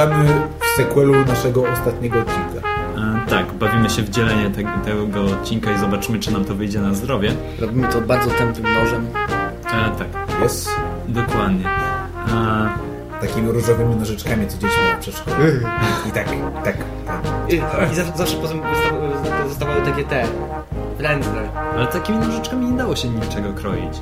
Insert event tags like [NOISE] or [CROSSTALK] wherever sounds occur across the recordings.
Witamy w sequelu naszego ostatniego odcinka. E, tak, bawimy się w dzielenie te, tego odcinka i zobaczymy, czy nam to wyjdzie na zdrowie. Robimy to bardzo tępym nożem. E, tak, Jest dokładnie. E, takimi różowymi nożyczkami, co dzieci mają w przedszkolu. I tak, tak, tak. I, i zawsze, zawsze potem zostawały, zostawały takie te ręce. ale takimi nożyczkami nie dało się niczego kroić.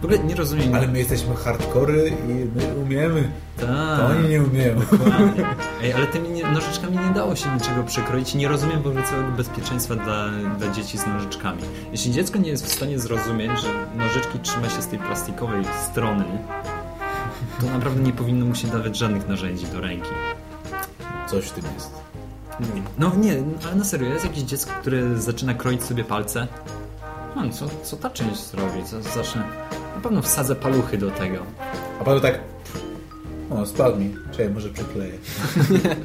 W ogóle nie rozumiem. Ale my jesteśmy hardkory i my umiemy. Tak. To oni nie umieją. Dokładnie. Ej, ale tymi nie, nożyczkami nie dało się niczego przekroić i nie rozumiem w ogóle całego bezpieczeństwa dla, dla dzieci z nożyczkami. Jeśli dziecko nie jest w stanie zrozumieć, że nożyczki trzyma się z tej plastikowej strony, to naprawdę nie powinno mu się dawać żadnych narzędzi do ręki. Coś w tym jest. No nie, ale na serio, jest jakieś dziecko, które zaczyna kroić sobie palce? No, co, co ta część zrobi? Co, zacznę... Na pewno wsadzę paluchy do tego. A potem tak... O, spadł mi. Czekaj, może przykleję.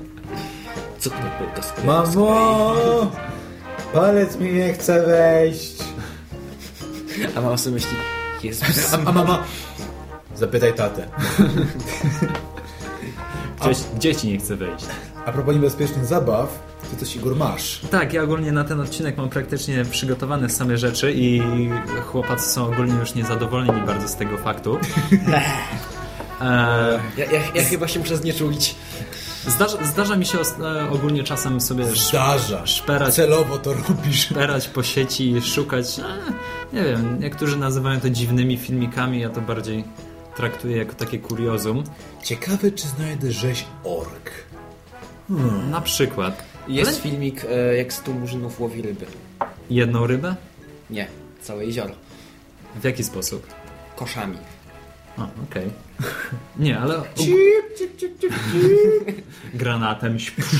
[LAUGHS] Co to było to sklepie? Mamo! Palec mi nie chce wejść. A mama sobie myśli, Jezus. A, a mama... Zapytaj tatę. [LAUGHS] Gdzieś, dzieci nie chce wejść. A propos niebezpiecznych zabaw, ty coś Igor masz. Tak, ja ogólnie na ten odcinek mam praktycznie przygotowane same rzeczy i chłopacy są ogólnie już niezadowoleni bardzo z tego faktu. [LAUGHS] E, Ja, ja, ja chyba się muszę znieczulić. zdarza, zdarza mi się e, ogólnie czasem sobie Zdarza. szperać, Celowo to robisz. szperać po sieci i szukać, e, nie wiem, niektórzy nazywają to dziwnymi filmikami, ja to bardziej traktuję jako takie kuriozum. Ciekawe, czy znajdę rzeź ork. Na przykład Jest Ale- filmik, e, jak stu murzynów łowi ryby. jedną rybę? Nie, całe jezioro. W jaki sposób? Koszami. A, okej. [LAUGHS] Nie, ale [LAUGHS] granatem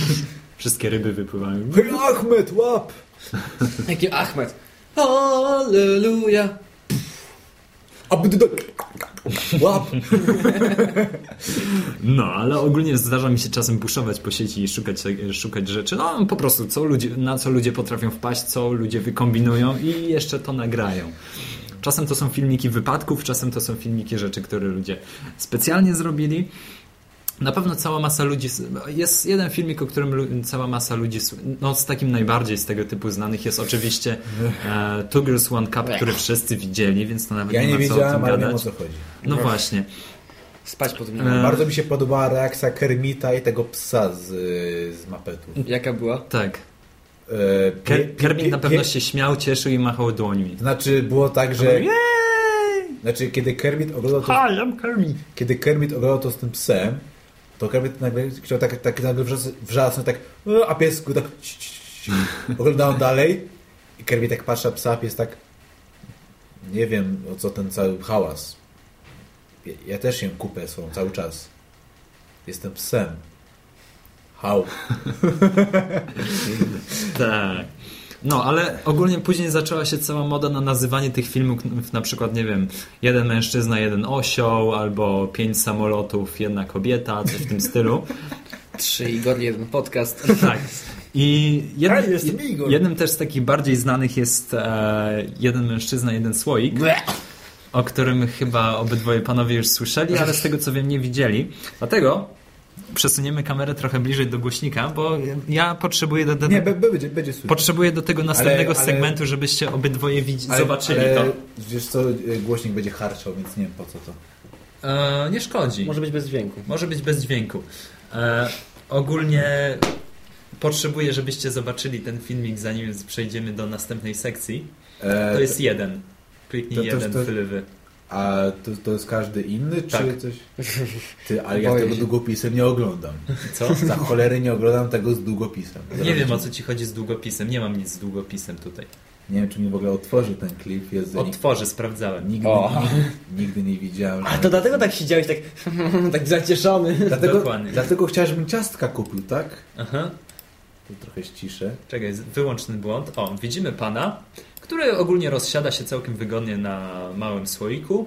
[LAUGHS] wszystkie ryby wypływają. Hej, Ahmed, łap! Jaki Ahmed. Halleluja. Łap! [LAUGHS] No, ale ogólnie zdarza mi się czasem buszować po sieci i szukać, szukać rzeczy. No, po prostu, co ludzie, na co ludzie potrafią wpaść, co ludzie wykombinują i jeszcze to nagrają. Czasem to są filmiki wypadków, czasem to są filmiki rzeczy, które ludzie specjalnie zrobili. Na pewno cała masa ludzi. Jest jeden filmik, o którym cała masa ludzi. No, z takim najbardziej z tego typu znanych jest oczywiście [LAUGHS] e, Two Girls One Cup, który wszyscy widzieli, więc to nawet Ja nie, nie ma co o tym ale wiem o gadać. co chodzi. No właśnie. Spać pod nim. E, Bardzo mi się podobała reakcja Kermita i tego psa z, z mapetu. Jaka była? Tak. E, Ker- Kermit na pewno się śmiał, cieszył i machał dłońmi. Znaczy, było tak, że... Jej! Znaczy, kiedy Kermit oglądał to, Hi, I'm Kermit. kiedy Kermit oglądał to z tym psem, to Kermit nagle chciał tak, tak nagle wrzas- wrzasnąć, tak, "E", a pies go tak oglądał dalej i Kermit tak patrzy na psa, a pies tak nie wiem, o co ten cały hałas. Ja, też jem kupę swą cały czas. Jestem psem. Hał. [LAUGHS] Tak. No, ale ogólnie później zaczęła się cała moda na nazywanie tych filmów, na przykład, nie wiem, jeden mężczyzna, jeden osioł, albo pięć samolotów, jedna kobieta, coś w tym stylu. [LAUGHS] Trzy Igor, jeden podcast. [LAUGHS] Tak. I jednym, Hej, jednym też z takich bardziej znanych jest e, jeden mężczyzna, jeden słoik, o którym chyba obydwoje panowie już słyszeli, ale z tego co wiem nie widzieli. Dlatego przesuniemy kamerę trochę bliżej do głośnika, bo ja potrzebuję do, do, Nie, be, be, będzie, będzie słychać. potrzebuję do tego następnego ale- segmentu, żebyście obydwoje widzi, Ale- zobaczyli ale, to. Wiesz co, y, głośnik będzie harczał, więc nie wiem po co to. E, nie szkodzi. Może być bez dźwięku. Może być bez dźwięku. E, ogólnie potrzebuję, żebyście zobaczyli ten filmik, zanim przejdziemy do następnej sekcji. E, To jest jeden. Kliknij to- to- jeden, to- Fylywy. A to, to jest każdy inny, czy Tak. coś? [LAUGHS] Ty, ale ja tego się. długopisem nie oglądam. Co? Za cholery nie oglądam tego z długopisem. Nie wiem o co ci chodzi z długopisem. Nie mam nic z długopisem tutaj. Nie wiem, czy mi w ogóle otworzy ten klip. Jest Otworzę, sprawdzałem. nigdy, O. nigdy, nigdy nie widziałem. A to dlatego tak siedziałeś tak, [LAUGHS] tak zacieszony. Dlatego, Dokładnie. dlatego chciałem, żebym ciastka kupił, tak? Aha. To trochę ściszę. Czekaj, wyłącz ten błąd. O, widzimy pana, który ogólnie rozsiada się całkiem wygodnie na małym słoiku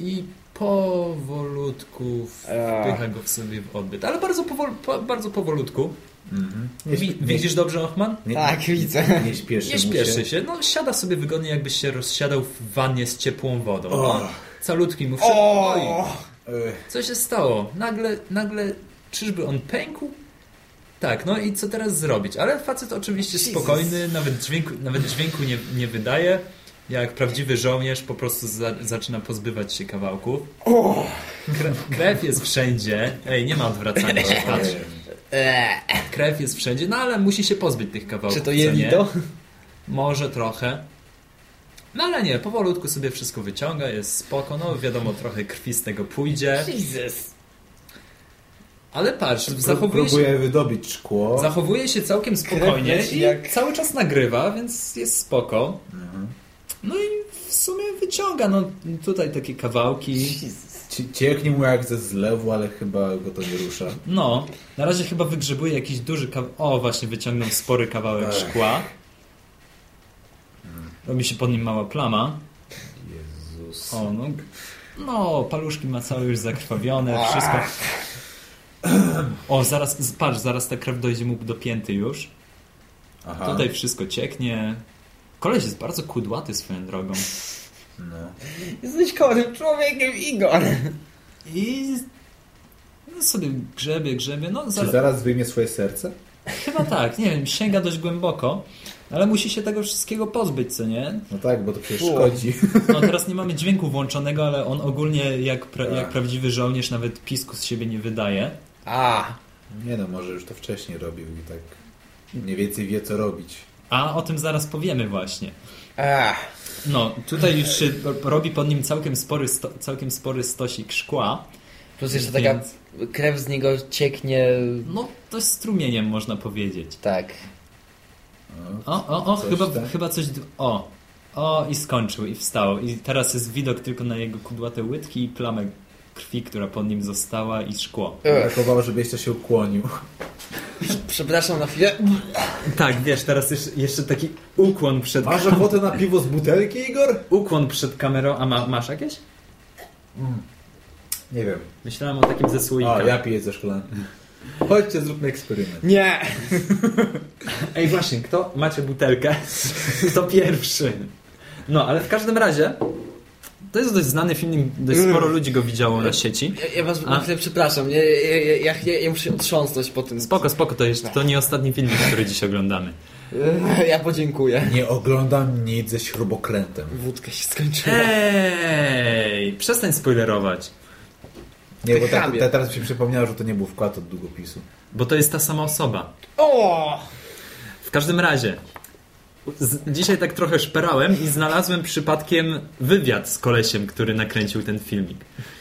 i powolutku wpycha go w sobie w odbyt. Ale bardzo, powol, po, bardzo powolutku. Mhm. Nie, Wi- nie, widzisz dobrze, Ochman? nie, Tak, widzę. Nie śpieszy Nie śpieszy się. No, siada sobie wygodnie, jakbyś się rozsiadał w wannie z ciepłą wodą. O. O, calutki mu O! E, Ech, Co się stało? Nagle, nagle, czyżby on pękł? Tak, no i co teraz zrobić? Ale facet oczywiście Jesus. spokojny, nawet dźwięku, nawet dźwięku nie, nie wydaje. Jak prawdziwy żołnierz po prostu za, zaczyna pozbywać się kawałków. Krew, krew jest wszędzie. Ej, nie ma odwracania się, [LAUGHS] patrz. Krew jest wszędzie, no ale musi się pozbyć tych kawałków. czy to jelito? Może trochę. No ale nie, powolutku sobie wszystko wyciąga, jest spoko, no wiadomo, trochę krwi z tego pójdzie. Jesus. Ale patrz, zachowuje się, Próbuję wydobyć szkło. zachowuje się całkiem spokojnie i jak- cały czas nagrywa, więc jest spoko. Mhm. No i w sumie wyciąga, no tutaj takie kawałki. Jesus. Ci- Cieknie mu jak ze zlewu, ale chyba go to nie rusza. No, na razie chyba wygrzebuje jakiś duży kawałek. O, właśnie wyciągnął spory kawałek Ech. szkła. Robi się pod nim mała plama. Jezus. O, no. No, paluszki ma całe już zakrwawione, wszystko. O, zaraz, patrz, zaraz ta krew dojdzie mu do pięty już. Aha. Tutaj wszystko cieknie. Koleś jest bardzo kudłaty swoją drogą. No. Jesteś chorym człowiekiem, Igor. I no sobie grzebie, grzebie. No, Czy zaraz, zaraz wyjmie swoje serce? chyba tak, nie wiem, sięga dość głęboko, ale musi się tego wszystkiego pozbyć, co nie? No tak, bo to przecież szkodzi. No teraz nie mamy dźwięku włączonego, ale on ogólnie jak, pra, jak Tak. prawdziwy żołnierz nawet pisku z siebie nie wydaje. A, Nie no, może już to wcześniej robił i tak mniej więcej wie co robić. A o tym zaraz powiemy właśnie. a. No, tutaj już się robi pod nim całkiem spory, sto, całkiem spory stosik szkła. Plus jeszcze taka Więc- krew z niego cieknie. No, dość strumieniem można powiedzieć. Tak. O, o, o, Coś chyba, tam. chyba coś... O, o i skończył, i wstał. I teraz jest widok tylko na jego kudłate łydki i plamę krwi, która pod nim została i szkło. Brakowało, żeby jeszcze się ukłonił. Przepraszam na chwilę. Tak, wiesz, teraz jeszcze, jeszcze taki ukłon przed, Masz ochotę na piwo z butelki, Igor? ukłon przed kamerą. A ma, masz jakieś? Nie wiem. Myślałem o takim ze słoika. O, ja piję ze szklanki. Chodźcie, zróbmy eksperyment. Nie. [LAUGHS] Ej, właśnie, kto macie butelkę? [LAUGHS] Kto pierwszy? No, ale w każdym razie to jest dość znany film, dość sporo ludzi go widziało na sieci. Ja, ja was A. na chwilę przepraszam. Ja, ja, ja, ja, muszę się otrząsnąć po tym. Spoko, spoko, to jest to nie ostatni film, który dziś oglądamy. [LAUGHS] Ja podziękuję. Nie oglądam nic ze śrubokrętem. Wódka się skończyła. Ej, przestań spoilerować, Nie, bo ta, Chamie. ta, teraz mi się przypomniało, że to nie był wkład od długopisu. bo to jest ta sama osoba. O! W każdym razie, dzisiaj tak trochę szperałem i znalazłem przypadkiem wywiad z kolesiem, który nakręcił ten filmik.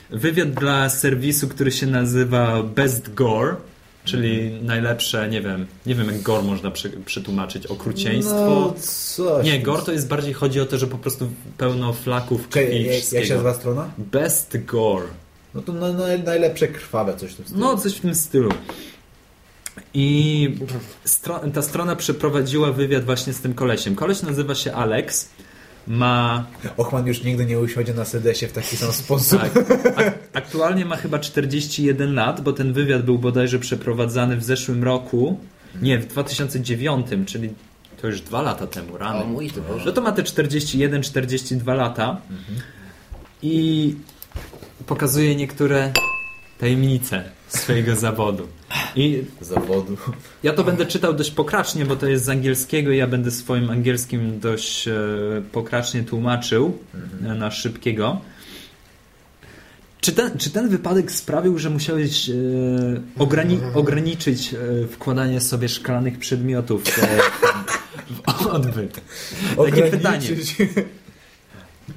Wywiad dla serwisu, który się nazywa Best Gore, czyli najlepsze, nie wiem, nie wiem jak gore można przy, przetłumaczyć, okrucieństwo. No, coś. nie, gore to jest bardziej chodzi o to, że po prostu pełno flaków krwi jak, jak się nazywa strona? Best Gore. No to na, na, najlepsze krwawe coś w tym stylu. No, coś w tym stylu. I stro- ta strona przeprowadziła wywiad właśnie z tym kolesiem. Koleś nazywa się Alex. Ma. Ochman już nigdy nie usiądzie na sedesie w taki sam sposób. Tak, ak- aktualnie ma chyba 41 lat, bo ten wywiad był bodajże przeprowadzany w zeszłym roku. Nie, w 2009, czyli to już dwa lata temu, O rano. mój to No to ma te 41-42 lata i pokazuje niektóre tajemnice swojego zawodu. I Zawodu. ja to będę czytał dość pokracznie, bo to jest z angielskiego i ja będę swoim angielskim dość e, pokracznie tłumaczył e, na szybkiego. Czy ten, czy ten wypadek sprawił, że musiałeś e, ograni [LAUGHS] ograniczyć e, wkładanie sobie szklanych przedmiotów e, w odbyt? [LAUGHS] Takie pytanie.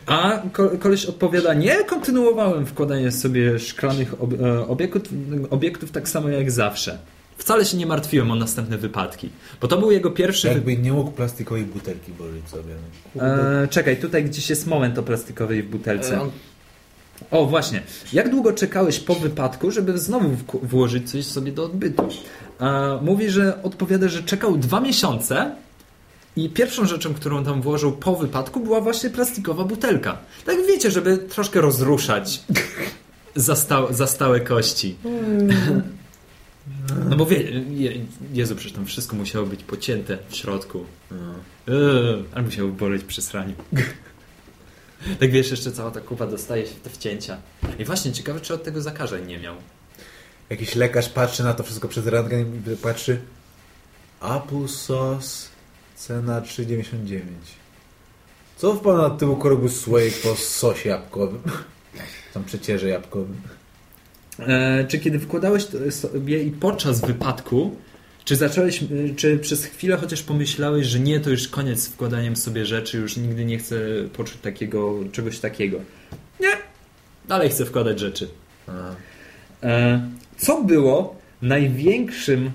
A ko koleś odpowiada, nie, kontynuowałem wkładanie sobie szklanych ob e, obiektów, obiektów tak samo jak zawsze. Wcale się nie martwiłem o następne wypadki, bo to był jego pierwszy. Jakby nie mógł plastikowej butelki włożyć sobie. No. E, czekaj, tutaj gdzieś jest moment o plastikowej w butelce. E, O, właśnie. Jak długo czekałeś po wypadku, żeby znowu włożyć coś sobie do odbytu? E, mówi, że odpowiada, że czekał dwa miesiące i pierwszą rzeczą, którą tam włożył po wypadku była właśnie plastikowa butelka. Tak wiecie, żeby troszkę rozruszać zasta zastałe kości. No bo wie, je, Jezu, przecież tam wszystko musiało być pocięte w środku. Eee, ale musiało boleć przy sraniu. [LAUGHS] Tak wiesz, jeszcze cała ta kupa dostaje się w te wcięcia. I właśnie, ciekawe, czy od tego zakażeń nie miał. Jakiś lekarz patrzy na to wszystko przez rentgen i patrzy Apple sauce cena 3,99 Co w pana tyłu korbu słoik po sosie jabłkowym? Tam przecierze jabłkowym. E, czy kiedy wkładałeś to sobie i podczas wypadku, czy zacząłeś, e, czy przez chwilę chociaż pomyślałeś, że nie, to już koniec z wkładaniem sobie rzeczy, już nigdy nie chcę poczuć takiego, czegoś takiego? Nie, dalej chcę wkładać rzeczy. E, co było największym,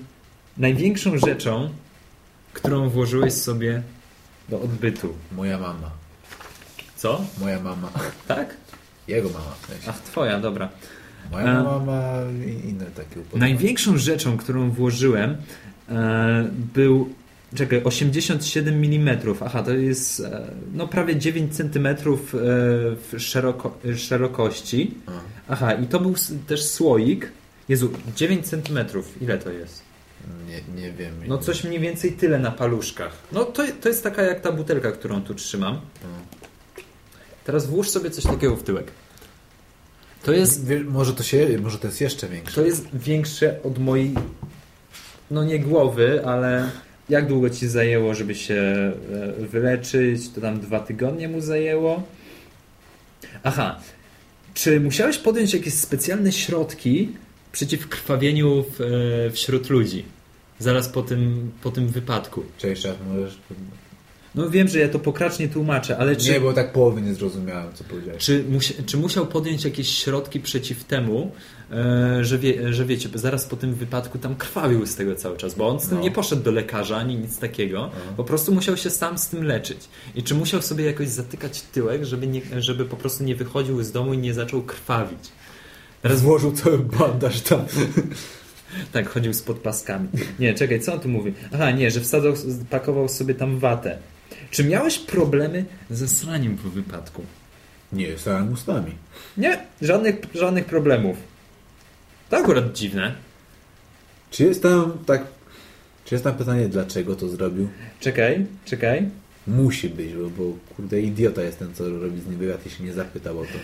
największą rzeczą, którą włożyłeś sobie do odbytu? moja mama. Co? Moja mama. Tak? Jego mama. w sensie. Ach, twoja, dobra. Moja mama ma i- inne takie upodobania. Największą rzeczą, którą włożyłem, e, był. Czekaj, 87 mm. Aha, to jest e, no prawie 9 cm e, w szeroko, e, szerokości. Aha, i to był też słoik. Jezu, 9 cm. Ile to jest? Nie, nie wiem. No coś mniej więcej tyle na paluszkach. No to, to jest taka jak ta butelka, którą tu trzymam. Teraz włóż sobie coś takiego w tyłek. To jest Wie- Może to się, może to jest jeszcze większe. To jest większe od mojej, no nie głowy, ale jak długo ci zajęło, żeby się e, wyleczyć? To tam dwa tygodnie mu zajęło. Aha. Czy musiałeś podjąć jakieś specjalne środki przeciw krwawieniu w, e, wśród ludzi? Zaraz po tym, po tym wypadku. Cześć, szef, możesz... No wiem, że ja to pokracznie tłumaczę, ale czy... Nie, bo tak połowy nie zrozumiałem, co powiedziałeś. Czy, musi, czy musiał podjąć jakieś środki przeciw temu, e, że, wie, że wiecie, bo zaraz po tym wypadku tam krwawił z tego cały czas, bo on z tym No. nie poszedł do lekarza ani nic takiego, po prostu musiał się sam z tym leczyć. I czy musiał sobie jakoś zatykać tyłek, żeby, nie, żeby po prostu nie wychodził z domu i nie zaczął krwawić? Teraz włożył cały bandaż tam. [LAUGHS] Tak, chodził z podpaskami. Nie, czekaj, co on tu mówi? Aha, nie, że wsadzał, pakował sobie tam watę. Czy miałeś problemy ze sraniem po wypadku? Nie, stałem ustami. Nie, żadnych, żadnych problemów. To akurat dziwne. Czy jest tam tak... Czy jest tam pytanie, dlaczego to zrobił? Czekaj, czekaj. Musi być, bo, bo kurde idiota jest ten, co robi z nim wywiad, jeśli nie zapytał o to.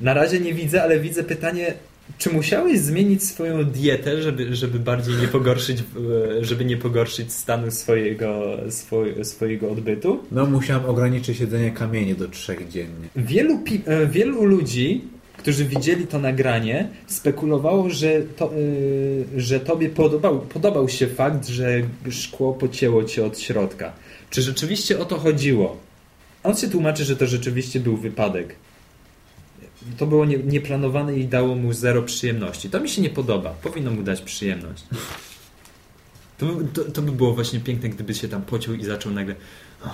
Na razie nie widzę, ale widzę pytanie, czy musiałeś zmienić swoją dietę, żeby, żeby bardziej nie pogorszyć, żeby nie pogorszyć stanu swojego, swoj, swojego odbytu? No musiałem ograniczyć jedzenie kamieni do trzech dziennie. Wielu, e, wielu ludzi, którzy widzieli to nagranie, spekulowało, że, to, e, że tobie podobał, podobał się fakt, że szkło pocięło cię od środka. Czy rzeczywiście o to chodziło? On się tłumaczy, że to rzeczywiście był wypadek. To było nie, nieplanowane i dało mu zero przyjemności. To mi się nie podoba. Powinno mu dać przyjemność. To, to, to by było właśnie piękne, gdyby się tam pociął i zaczął nagle. [LAUGHS]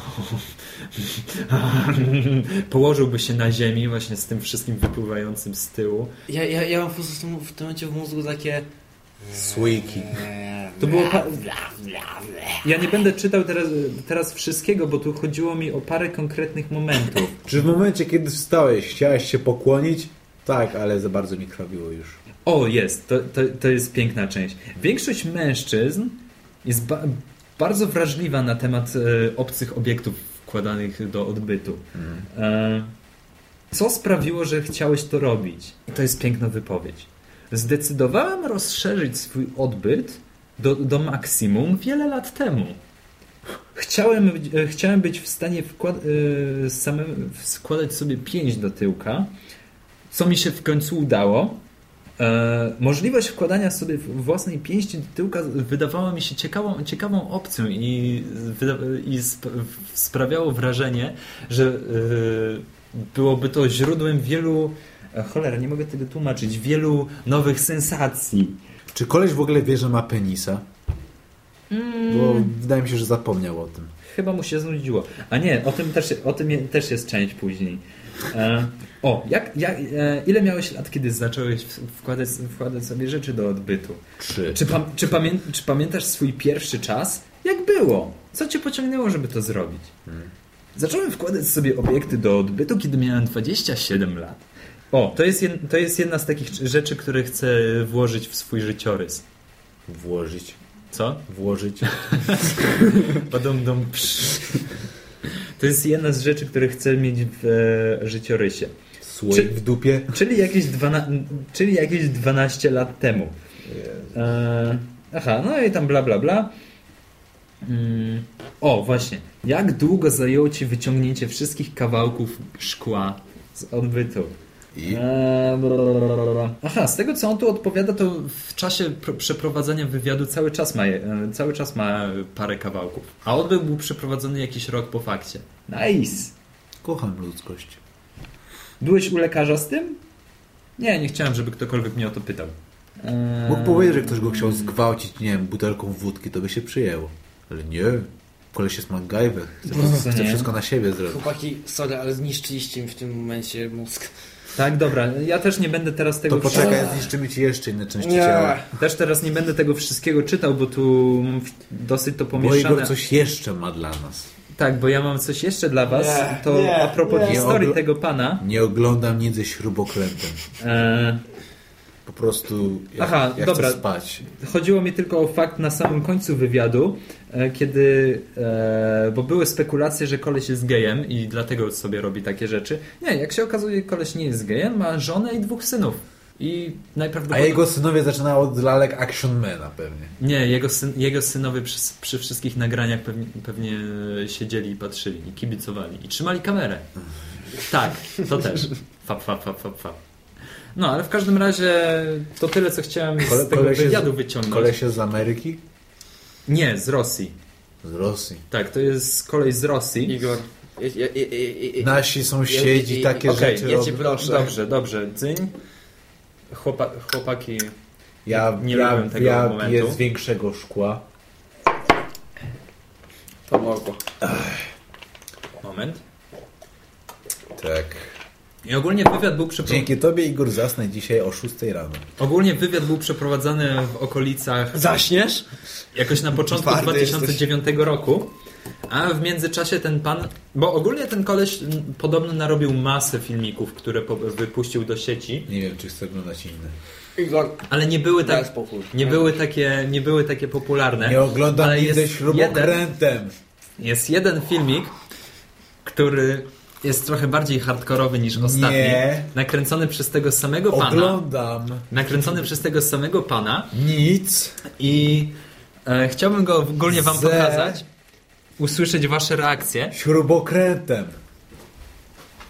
Położyłby się na ziemi, właśnie z tym wszystkim wypływającym z tyłu. Ja, ja, ja mam po prostu w tym momencie w mózgu takie... Sweeky. To było. Pa- ja nie będę czytał teraz, teraz wszystkiego, bo tu chodziło mi o parę konkretnych momentów. [LAUGHS] Czy w momencie, kiedy wstałeś, chciałeś się pokłonić? Tak, ale za bardzo nie krwawiło już. O, jest, to, to, to jest piękna część. Większość mężczyzn jest ba bardzo wrażliwa na temat e, obcych obiektów wkładanych do odbytu. E, co sprawiło, że chciałeś to robić? I to jest piękna wypowiedź. Zdecydowałem rozszerzyć swój odbyt do, do maksimum wiele lat temu. Chciałem, e, chciałem być w stanie wkład, e, samym, składać sobie pięść do tyłka, co mi się w końcu udało. E, możliwość wkładania sobie własnej pięści do tyłka wydawała mi się ciekawą, ciekawą opcją i, i sp, sprawiało wrażenie, że byłoby to źródłem wielu, cholera, nie mogę tego tłumaczyć, wielu nowych sensacji. Czy koleś w ogóle wie, że ma penisa? Bo wydaje mi się, że zapomniał o tym. Chyba mu się znudziło. A nie, o tym też, o tym też jest część później. E, o, jak, jak, e, ile miałeś lat, kiedy zacząłeś wkładać, wkładać sobie rzeczy do odbytu? Trzy. Czy, pam, czy, pamię, czy pamiętasz swój pierwszy czas? Jak było? Co cię pociągnęło, żeby to zrobić? Zacząłem wkładać sobie obiekty do odbytu, kiedy miałem 27 lat. O, to jest, jed, to jest jedna z takich rzeczy, które chcę włożyć w swój życiorys. Włożyć. Co? Włożyć. [LAUGHS] Dum, psz. To jest jedna z rzeczy, które chcę mieć w e, życiorysie. Słoik w dupie. Czyli jakieś, dwana, czyli jakieś 12 lat temu. E, aha, no i tam bla bla bla. Mm, o, właśnie. Jak długo zajęło Ci wyciągnięcie wszystkich kawałków szkła z odbytu? I? Eee. Aha, z tego co on tu odpowiada, to w czasie pr- przeprowadzania wywiadu cały czas ma, e, cały czas ma parę kawałków. A odbyt był przeprowadzony jakiś rok po fakcie. Nice! Kocham ludzkość. Byłeś u lekarza z tym? Nie, nie chciałem, żeby ktokolwiek mnie o to pytał. Eee, Mógł powiedzieć, że ktoś go chciał zgwałcić, nie wiem, butelką wódki, to by się przyjęło. Ale nie. Koleś jest MacGyver. Chce, [LAUGHS] chce wszystko na siebie zrobić. Chłopaki, sorry, ale zniszczyliście mi w tym momencie mózg. Tak, dobra. Ja też nie będę teraz tego To poczekaj, wszystkiego- zniszczymy ci jeszcze inne części Nie. ciała. Też teraz nie będę tego wszystkiego czytał, bo tu dosyć to Bo pomieszane. Igor coś jeszcze ma dla nas. Tak, bo ja mam coś jeszcze dla was. Nie, to nie, a propos nie. historii tego pana. Nie oglądam nic ze śrubokrętem. E, Po prostu ja, Aha, ja dobra. chcę spać. chodziło mi tylko o fakt na samym końcu wywiadu, e, kiedy, e, bo były spekulacje, że koleś jest gejem i dlatego sobie robi takie rzeczy. Nie, jak się okazuje, koleś nie jest gejem, ma żonę i dwóch synów. I A najprawdopodobniej... jego synowie zaczynają od lalek Actionmana pewnie. Nie, jego, syn, jego synowie przy, przy wszystkich nagraniach pewnie, pewnie siedzieli i patrzyli, i kibicowali, i trzymali kamerę. Tak, to też. Fap, fap, fap, fap, fap. No, ale w każdym razie to tyle, co chciałem z Kole- tego z- wywiadu wyciągnąć. Kolesie z Ameryki? Nie, z Rosji. Z Rosji. Tak, to jest kolej z Rosji. Igor, ja, ja, ja, ja, ja, Nasi sąsiedzi takie okej, rzeczy ja cię proszę. Dobrze, dobrze. Dzyń. Chłopa, chłopaki. Ja, Nie ja, lubię tego ja momentu. piję z większego szkła. Pomogło. Moment. Tak. I ogólnie wywiad był przeprowadzony. Dzięki tobie Igor zasnę dzisiaj o 6 rano. Ogólnie wywiad był przeprowadzany w okolicach Zaśniesz? jakoś na początku Twardy 2009 roku. A w międzyczasie ten pan, bo ogólnie ten koleś podobno narobił masę filmików, które po, wypuścił do sieci, Nie wiem, czy chcę oglądać inne. Igor, ale nie były tak, nie były takie, nie były takie popularne. Nie oglądam Ale nic jest ze śrubokrętem. Jest jeden filmik, który jest trochę bardziej hardkorowy niż ostatni. Nie. Nakręcony przez tego samego pana. Oglądam Nakręcony przez tego samego pana. nic. I e, chciałbym go ogólnie wam Ze- pokazać. Usłyszeć wasze reakcje. Śrubokrętem.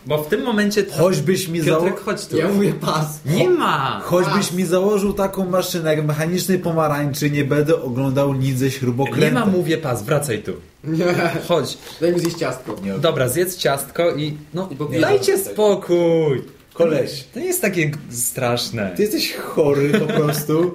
Bo w tym momencie... Choćbyś mi założył... Chodź tu. Ja mówię pas. Nie ma! Choćbyś mi założył taką maszynę jak mechanicznej pomarańczy, nie będę oglądał nic ze śrubokrętem. Nie ma, mówię pas, wracaj tu. Nie. Chodź. Daj mi zjeść ciastko. Nie, Dobra, zjedz ciastko i... No, I dajcie spokój! Koleś, To nie jest takie straszne. ty jesteś chory po prostu.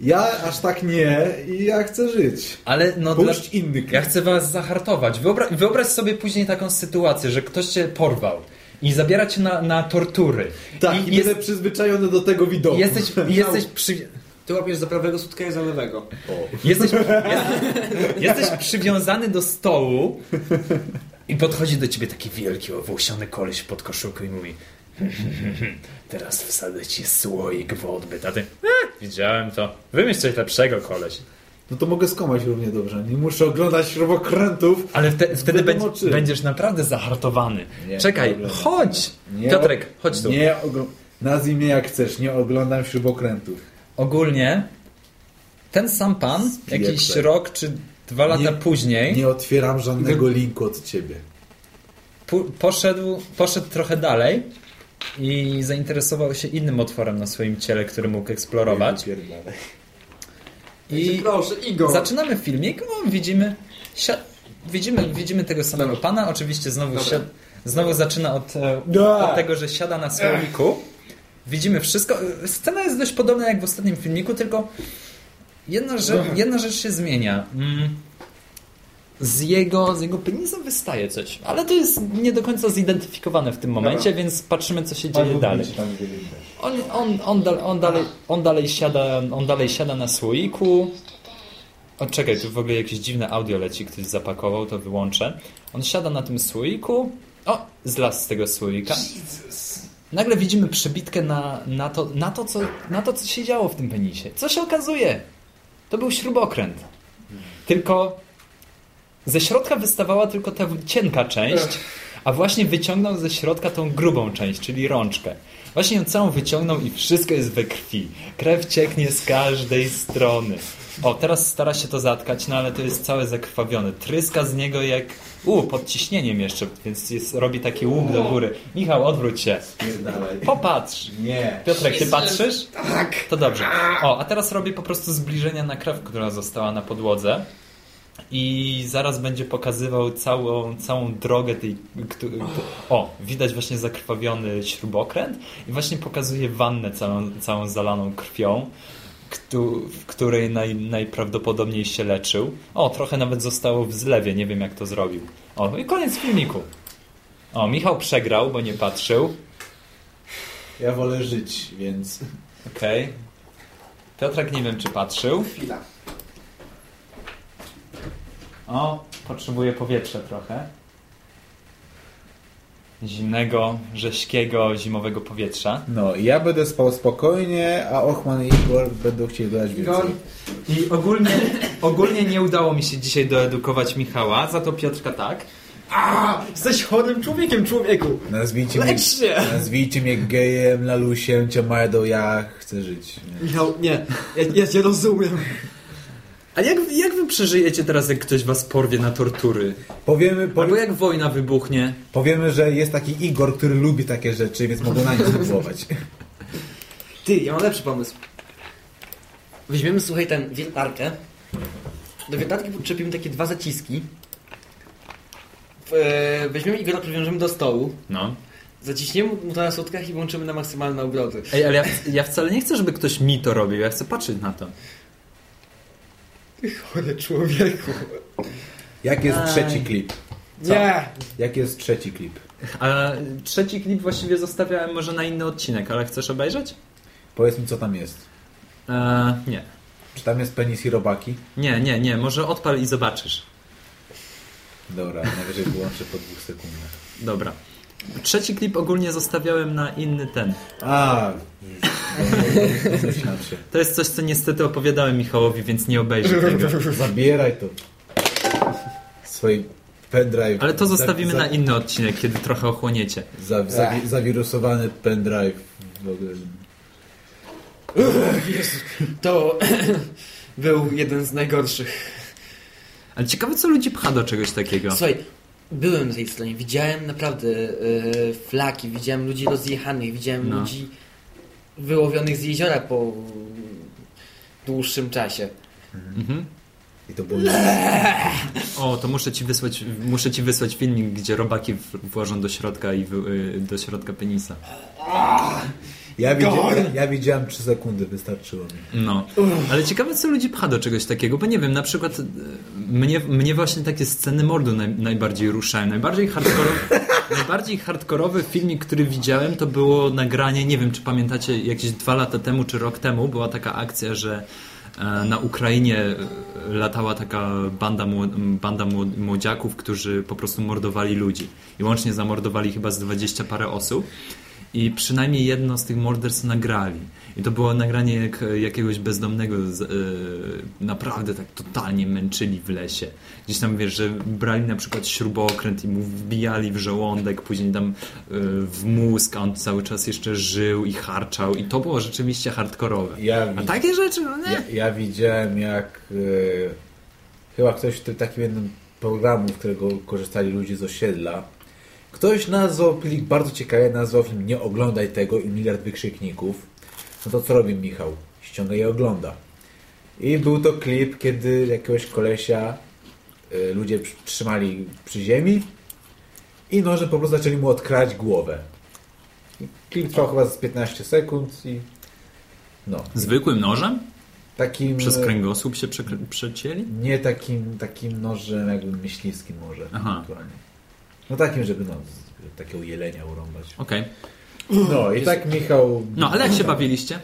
Ja aż tak nie i ja chcę żyć. Ale no dla... Puść inny Ja chcę was zahartować. Wyobra... Wyobraź sobie później taką sytuację, że ktoś cię porwał i zabiera cię na, na tortury. Tak, i, jest, będę przyzwyczajony do tego widoku. jesteś, [LAUGHS] jesteś, przy... Ty łapiesz za prawego sutka i za lewego. O. jesteś, [LAUGHS] jest, jesteś przywiązany do stołu i podchodzi do ciebie taki wielki, owłosiony koleś w podkoszulku i mówi [LAUGHS] teraz wsadzę ci słoik w odbyt, a ty "E, widziałem to, wymyśl coś lepszego koleś. No to mogę skomać równie dobrze. Nie muszę oglądać śrubokrętów. Ale wte, wtedy Wiadomo będzie, czym. będziesz naprawdę zahartowany. Nie, Czekaj, nie chodź! Nie, Piotrek, chodź tu. Nie Nazwij mnie jak chcesz, nie oglądam śrubokrętów. Ogólnie ten sam pan, jakiś rok czy dwa lata Nie- później, Nie otwieram żadnego linku od ciebie. pu- poszedł, poszedł trochę dalej i zainteresował się innym otworem na swoim ciele, który mógł eksplorować. Wypierdalaj. I Proszę, Igor. zaczynamy filmik, no, widzimy, widzimy, widzimy tego samego pana, oczywiście znowu, znowu zaczyna od, e, od tego, że siada na słoniku. Widzimy wszystko. Scena jest dość podobna jak w ostatnim filmiku, tylko jedna, rzecz, jedna rzecz się zmienia. Mm. Z jego, z jego penisa wystaje coś, ale to jest nie do końca zidentyfikowane w tym momencie, więc patrzymy, co się dzieje dalej. On, on, on, dal, on, dalej, on, dalej siada, on dalej siada na słoiku. O, czekaj, tu w ogóle jakieś dziwne audio leci, ktoś zapakował, to wyłączę. On siada na tym słoiku. O, zlazł z tego słoika. Nagle widzimy przebitkę na, na, to, na, to, co, na to, co się działo w tym penisie. Co się okazuje? To był śrubokręt. Tylko ze środka wystawała tylko ta cienka część, a właśnie wyciągnął ze środka tą grubą część, czyli rączkę. Właśnie ją całą wyciągnął i wszystko jest we krwi. Krew cieknie z każdej strony. O, teraz stara się to zatkać, no ale to jest całe zakrwawione. Tryska z niego jak... U, pod ciśnieniem jeszcze, więc jest, robi taki łuk do góry. Michał, odwróć się. Popatrz. Nie. Piotrek, ty patrzysz? Tak. To dobrze. O, a teraz robię po prostu zbliżenia na krew, która została na podłodze. I zaraz będzie pokazywał całą, całą drogę tej. O, widać właśnie zakrwawiony śrubokręt i właśnie pokazuje wannę całą, całą zalaną krwią, w której naj, najprawdopodobniej się leczył. O, trochę nawet zostało w zlewie, nie wiem jak to zrobił. O, i koniec filmiku. O, Michał przegrał, bo nie patrzył. Ja wolę żyć, więc... Okej. Piotrek nie wiem, czy patrzył. Chwila. O, potrzebuję powietrza trochę. Zimnego, rześkiego, zimowego powietrza. No, ja będę spał spokojnie, a Ochman i Igor będą chcieli dodać więcej. Igor, I ogólnie, ogólnie nie udało mi się dzisiaj doedukować Michała, za to Piotrka tak. A, jesteś chorym człowiekiem, człowieku. Nazwijcie mnie, nazwijcie mnie gejem, lalusiem, ciamadą, ja chcę żyć. Nie. Michał, nie, ja, ja cię rozumiem. A jak, jak wy przeżyjecie teraz, jak ktoś was porwie na tortury? Powiemy, Albo powie, jak wojna wybuchnie? powiemy, że jest taki Igor, który lubi takie rzeczy, więc mogą na nim spróbować. [LAUGHS] Ty, ja mam lepszy pomysł. Weźmiemy, słuchaj, tę wiertarkę. Do wiertarki podczepimy takie dwa zaciski. E, Weźmiemy i go przywiążemy do stołu. No. Zaciśniemy mu to na sutkach i włączymy na maksymalne obroty. Ej, ale ja, ja wcale nie chcę, żeby ktoś mi to robił, ja chcę patrzeć na to. Chory człowieku. Jak jest trzeci klip? Nie! Jak jest trzeci klip? A trzeci klip właściwie zostawiałem może na inny odcinek, ale chcesz obejrzeć? Powiedz mi, co tam jest. Eee, nie. Czy tam jest penis i robaki? Nie, nie, nie, może odpal i zobaczysz. Dobra, Dobra, najwyżej wyłączę po dwóch sekundach. Dobra. Trzeci klip ogólnie zostawiałem na inny ten. A. To jest coś, co niestety opowiadałem Michałowi, więc nie obejrzy tego. Zabieraj to. Swój pendrive. Ale to zostawimy za, na inny odcinek, kiedy trochę ochłoniecie. za, za, Zawirusowany pendrive. W ogóle. Jezu, to [CLEARS THROAT] był jeden z najgorszych. Ale ciekawe, co ludzi pcha do czegoś takiego. Słuchaj, byłem na tej stronie, widziałem naprawdę e, flaki, widziałem ludzi rozjechanych, widziałem No. ludzi wyłowionych z jeziora po dłuższym czasie. Mhm. I to było... O, to muszę ci wysłać, muszę ci wysłać filmik, gdzie robaki włożą do środka i wy, do środka penisa. Ja, widziałem, ja widziałem 3 sekundy, wystarczyło mi. No, ale ciekawe, co ludzi pcha do czegoś takiego, bo nie wiem, na przykład y, mnie, mnie właśnie takie sceny mordu naj, najbardziej ruszają. Najbardziej hardkorowy, [LAUGHS] najbardziej hardkorowy filmik, który widziałem, to było nagranie, nie wiem, czy pamiętacie, jakieś dwa lata temu, czy rok temu, była taka akcja, że e, na Ukrainie e, latała taka banda, banda mło- młodziaków, którzy po prostu mordowali ludzi. I łącznie zamordowali chyba z dwadzieścia parę osób. I przynajmniej jedno z tych morderstw nagrali. I to było nagranie jak, jakiegoś bezdomnego, z, e, naprawdę tak totalnie męczyli w lesie. Gdzieś tam wiesz, że brali na przykład śrubokręt i mu wbijali w żołądek, później tam e, w mózg, a on cały czas jeszcze żył i harczał. I to było rzeczywiście hardkorowe. Ja, A takie rzeczy, no nie. ja, ja widziałem jak e, chyba ktoś w tym takim jednym programu, z którego korzystali ludzie z osiedla, ktoś nazwał plik bardzo ciekawie, nazwał film Nie oglądaj tego i miliard wykrzykników. No to co robi Michał? Ściąga i ogląda. I był to klip, kiedy jakiegoś kolesia e, ludzie trzymali przy ziemi i nożem po prostu zaczęli mu odkrać głowę. I klip trwał chyba z 15 sekund i no. Zwykłym nożem? Takim, Przez e, kręgosłup się przecięli? Nie takim, takim nożem jakby myśliwskim może. Aha. ewentualnie. No takim, żeby no, takiego jelenia urąbać. Okej. No i tak Michał... No, ale jak się bawiliście?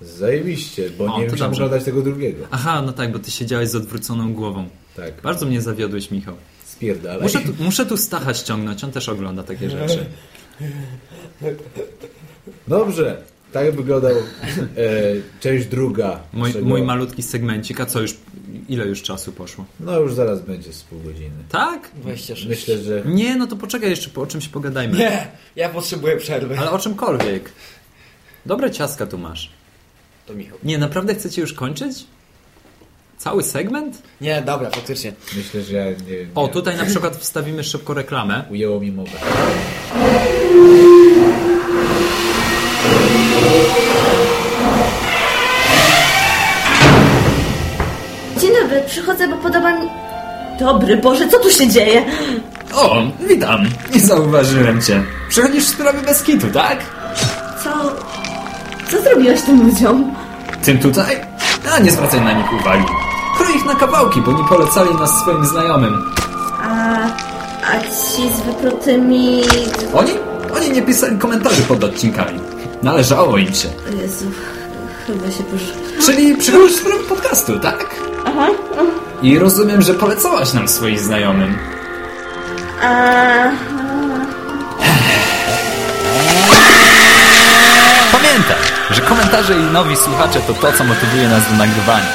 Zajebiście, bo O, nie to musiałem dobrze. oglądać tego drugiego. Aha, no tak, bo ty siedziałeś z odwróconą głową. Tak, Bardzo mnie zawiodłeś, Michał. spierdalaj. Muszę tu, muszę tu Stacha ściągnąć, on też ogląda takie rzeczy. [LAUGHS] Dobrze. Tak wyglądał e, część druga. Mój, naszego- mój malutki segmencik, a co już, ile już czasu poszło? No już zaraz będzie z pół godziny. Tak? 26. Myślę, że Nie, no to poczekaj jeszcze, po o czymś pogadajmy. Nie, ja potrzebuję przerwy. Ale o czymkolwiek. Dobre ciaska tu masz. To Michał. Nie, naprawdę chcecie już kończyć? Cały segment? Nie, dobra, faktycznie. myślę, że ja nie, nie O, tutaj na przykład wstawimy szybko reklamę. ujęło mi mowę. Dzień dobry, przychodzę, bo podoba mi... Dobry Boże, co tu się dzieje? O, witam. Nie zauważyłem cię. Przechodzisz sprawy bez kitu, tak? Co... Co zrobiłeś tym ludziom? Tym tutaj? A, nie zwracaj na nich uwagi. Krój ich na kawałki, bo nie polecali nas swoim znajomym. A... A ci z wyprutymi... Oni? Oni nie pisali komentarzy pod odcinkami. Należało im się. O Jezu, chyba się posz... Czyli przychodzisz sprawy podcastu, tak? Aha. I rozumiem, że polecałaś nam swoim znajomym. A... Pamiętaj, że komentarze i nowi słuchacze to to, co motywuje nas do nagrywania.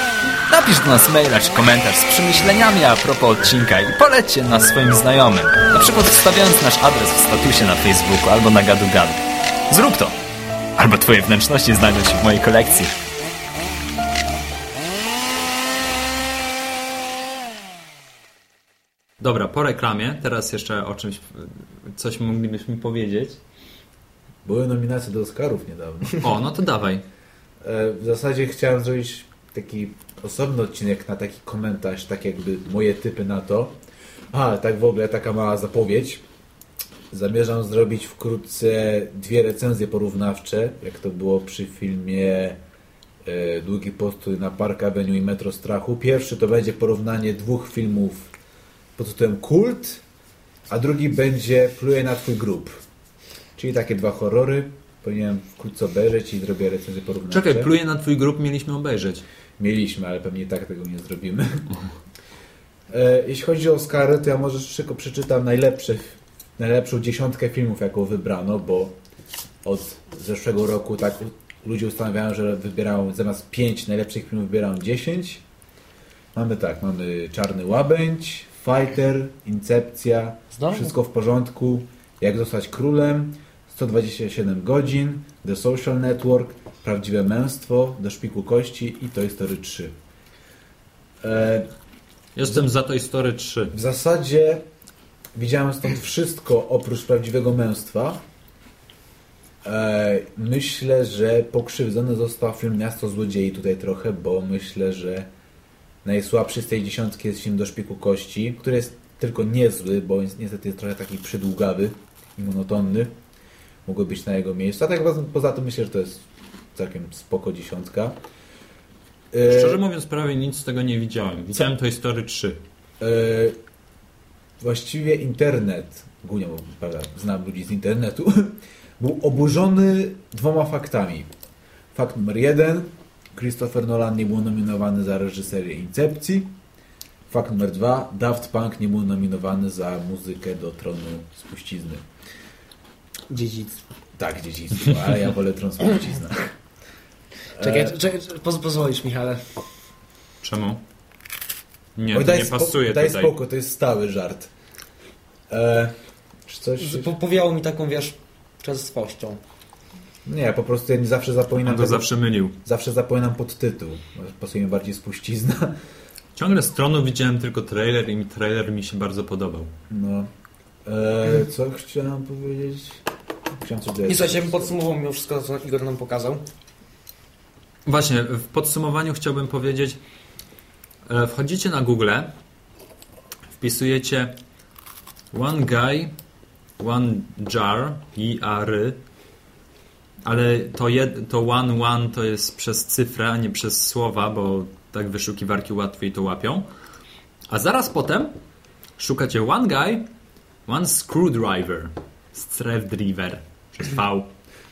Napisz do nas maila czy komentarz z przemyśleniami a propos odcinka i polećcie nas swoim znajomym. Na przykład wstawiając nasz adres w statusie na Facebooku albo na gadu gadu. Zrób to! Albo twoje wnętrzności znajdą się w mojej kolekcji. Dobra, po reklamie. Teraz jeszcze o czymś, coś moglibyśmy powiedzieć. Były nominacje do Oscarów niedawno. O, no to dawaj. E, W zasadzie chciałem zrobić taki osobny odcinek na taki komentarz, tak jakby moje typy na to. A, tak w ogóle, taka mała zapowiedź. Zamierzam zrobić wkrótce dwie recenzje porównawcze, jak to było przy filmie e, Długi postój na Park Avenue i Metro Strachu. Pierwszy to będzie porównanie dwóch filmów pod tytułem Kult, a drugi będzie Pluje na Twój grób. Czyli takie dwa horrory. Powinienem wkrótce obejrzeć i zrobię recenzję porównawcze. Czekaj, pluję na twój grup mieliśmy obejrzeć. Mieliśmy, ale pewnie tak tego nie zrobimy. [LAUGHS] E, Jeśli chodzi o Oscary, to ja może szybko przeczytam najlepsze, najlepszą dziesiątkę filmów, jaką wybrano, bo od zeszłego roku tak ludzie ustanawiają, że wybierają zamiast pięć najlepszych filmów wybierają 10. Mamy tak, mamy Czarny Łabędź, Fighter, Incepcja, Znowu? Wszystko w porządku, Jak zostać królem, 127 godzin, The Social Network, Prawdziwe męstwo, Do szpiku kości i Toy Story 3. E, Jestem za Toy Story 3. w zasadzie widziałem stąd wszystko oprócz prawdziwego męstwa. E, myślę, że pokrzywdzony został film Miasto Złodziei tutaj trochę, bo myślę, że najsłabszy z tej dziesiątki jest film Do szpiku kości, który jest tylko niezły, bo niestety jest trochę taki przydługawy i monotonny. Mogły być na jego miejscu. A tak poza, poza tym myślę, że to jest całkiem spoko dziesiątka. E, Szczerze mówiąc, prawie nic z tego nie widziałem. Widziałem Toy Story 3. E, właściwie internet, głównie bo, prawda, znam ludzi z internetu, [LAUGHS] był oburzony dwoma faktami. Fakt numer jeden, Christopher Nolan nie był nominowany za reżyserię Incepcji. Fakt numer dwa, Daft Punk nie był nominowany za muzykę do Tronu Spuścizny. Dziedzictwo. Tak, dziedzictwo, ale ja wolę Tron Spuścizna. Czekaj, E, czekaj, poz, pozwolisz Michale. Czemu? Nie, oj, to daj nie pasuje Daj tutaj. spoko, to jest stały żart. E, czy coś... Po, powiało mi taką, wiesz, częstwością. Nie, po prostu ja nie zawsze zapominam On to tego- zawsze mylił. Zawsze zapominam podtytuł. Pasuje mi bardziej spuścizna. [LAUGHS] Ciągle z tronu widziałem tylko trailer i trailer mi się bardzo podobał. No. E, co chciałem powiedzieć? Chciałem coś I ja bym podsumował mimo wszystko, co Igor nam pokazał. Właśnie, w podsumowaniu chciałbym powiedzieć, wchodzicie na Google, wpisujecie one guy, one jar, jar, ale to, jed, to one one to jest przez cyfrę, a nie przez słowa, bo tak wyszukiwarki łatwiej to łapią. A zaraz potem szukacie one guy, one screwdriver, screwdriver, przez V.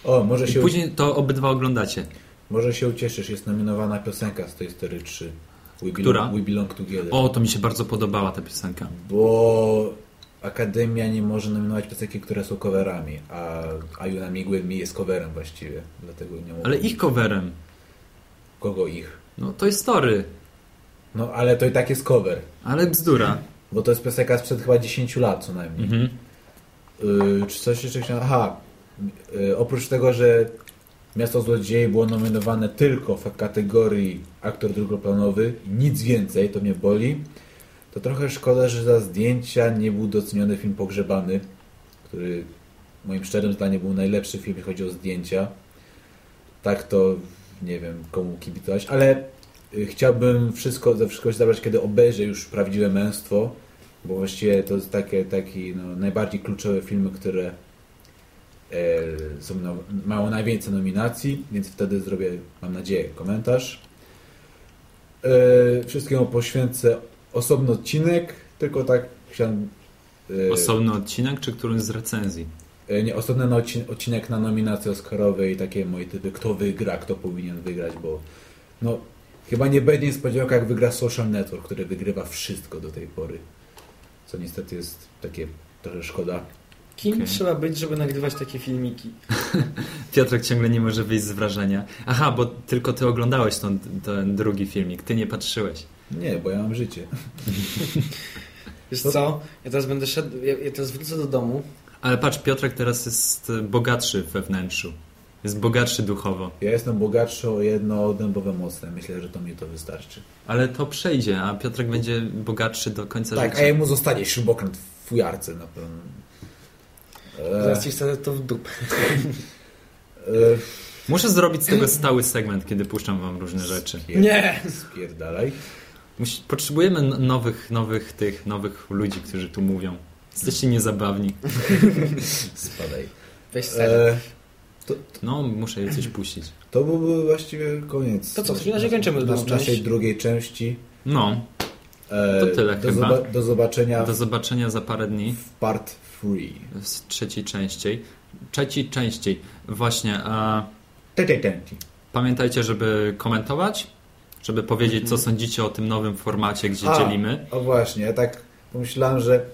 O, może I się, później to obydwa oglądacie. może się ucieszysz, jest nominowana piosenka z tej Story 3. We Która? belong, We belong Together. O, to mi się bardzo podobała ta piosenka. Bo Akademia nie może nominować piosenki, które są coverami, a Ayuna Migły mi jest coverem właściwie, dlatego nie mogę. Ale ich coverem. Kogo ich? No to jest story. No ale to i tak jest cover, Ale bzdura. bo to jest piosenka sprzed chyba 10 lat co najmniej. Mhm. Yy, czy coś jeszcze chciałem... Aha, yy, oprócz tego, że Miasto Złodziei było nominowane tylko w kategorii aktor drugoplanowy nic więcej, to mnie boli, to trochę szkoda, że za zdjęcia nie był doceniony film Pogrzebany, który moim szczerym zdaniem był najlepszy film, jeśli chodzi o zdjęcia. Tak to nie wiem komu kibicować, ale y, chciałbym wszystko, ze wszystko się zabrać, kiedy obejrzę już Prawdziwe Męstwo, bo właściwie to jest takie, taki no, najbardziej kluczowe filmy, które są, no, mają najwięcej nominacji, więc wtedy zrobię, mam nadzieję, komentarz. E, wszystkiemu poświęcę osobny odcinek, tylko tak chciałem... e, Osobny odcinek, czy którymś z recenzji? E, Nie, osobny odcinek na nominacje Oscarowe i takie moje typy, kto wygra, kto powinien wygrać, bo no, chyba nie będzie niespodzianka, jak wygra Social Network, który wygrywa wszystko do tej pory. Co niestety jest takie trochę szkoda. Kim Okej. trzeba być, żeby nagrywać takie filmiki? [LAUGHS] Piotrek ciągle nie może wyjść z wrażenia. Aha, bo tylko ty oglądałeś ten, ten drugi filmik, ty nie patrzyłeś. Nie, bo ja mam życie. [LAUGHS] Wiesz co? Ja teraz będę szedł, ja, ja teraz wrócę do domu. Ale patrz, Piotrek teraz jest e, bogatszy we wnętrzu. Jest bogatszy duchowo. Ja jestem bogatszy o jedno dębowe mocne. Myślę, że to mi to wystarczy. Ale to przejdzie, a Piotrek będzie bogatszy do końca Tak, a życia. jemu zostanie śrubokręt w fujarce na pewno. E, Zaraz ci to w dupę. e, Muszę zrobić z tego stały segment, kiedy puszczam wam różne rzeczy. spier- Nie! Spierdalaj. Musi, potrzebujemy nowych, nowych tych, nowych ludzi, którzy tu mówią. Jesteście niezabawni. [LAUGHS] Spadaj. Weź. E, No, muszę je coś puścić. To byłby właściwie koniec. To co, w takim razie kończymy drugą naszej część. drugiej części. No, E, To tyle do, chyba. zoba- do zobaczenia do zobaczenia za parę dni w part 3. w trzeciej części. Trzeciej części. Właśnie, a pamiętajcie, żeby komentować, żeby powiedzieć, co sądzicie o tym nowym formacie, gdzie A. dzielimy. O właśnie, ja tak pomyślałem, że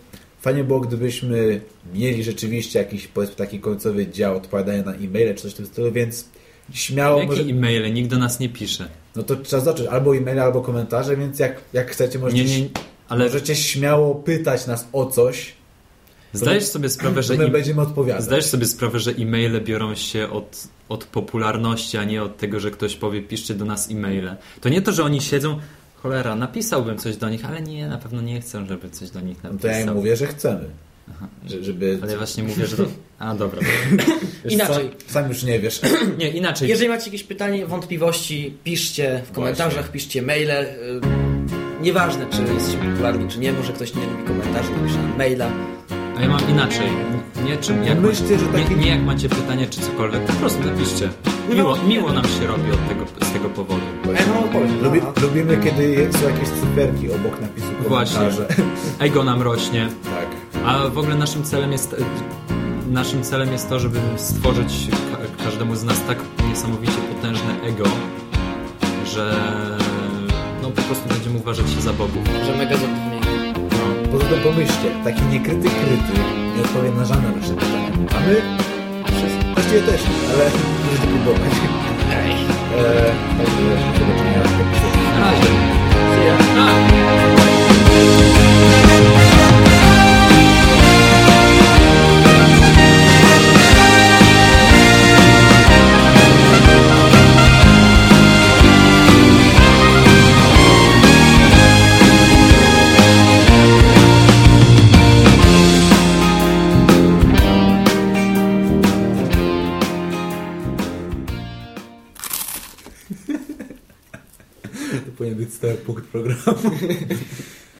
fajnie było, gdybyśmy mieli rzeczywiście jakiś powiedzmy taki końcowy dział odpowiadania na e-maile czy coś w tym stylu, więc śmiało Jakie może... e-maile? Nikt do nas nie pisze. No to trzeba zacząć albo e-maile, albo komentarze, więc jak, jak chcecie, możecie, Nie, nie, ale możecie śmiało pytać nas o coś, zdajesz sobie sprawę, że my będziemy odpowiadać. Zdajesz sobie sprawę, że e-maile biorą się od, od popularności, a nie od tego, że ktoś powie, piszcie do nas e-maile. To nie to, że oni siedzą, cholera, napisałbym coś do nich, ale nie, na pewno nie chcę, żeby coś do nich No to napisał. ja im mówię, że chcemy. Że, żeby... Ale ja właśnie mówię, że to... A, dobra. [LAUGHS] Wiesz Inaczej. Co? Sam już nie wiesz. [CLEARS THROAT] Nie, inaczej. Jeżeli macie jakieś pytanie, wątpliwości, piszcie w komentarzach, Właśnie. piszcie maile. Nieważne, czy jesteśmy popularni, czy nie. Może ktoś nie lubi komentarzy, napisze maila. A ja mam inaczej. Nie, czym, jak Myślcie, że taki- nie, nie jak macie pytanie, czy cokolwiek, po prostu napiszcie. Miło, miło nam się robi od tego, z tego powodu. Odpowiedź. Lubi, lubimy, kiedy są jakieś cyferki obok napisu Właśnie. [LAUGHS] Ego nam rośnie. Tak. A w ogóle naszym celem jest naszym celem jest to, żeby stworzyć ka- każdemu z nas tak niesamowicie potężne ego, że no po prostu będziemy uważać się za bogów. Że mega. Poza tym pomyślcie, taki niekryty kryty nie odpowie na żadne nasze pytania. A my? Właściwie też, ale możecie próbować. Ej. Eee, także do zobaczenia w epizodzie. Na razie. See ya. A! [LAUGHS]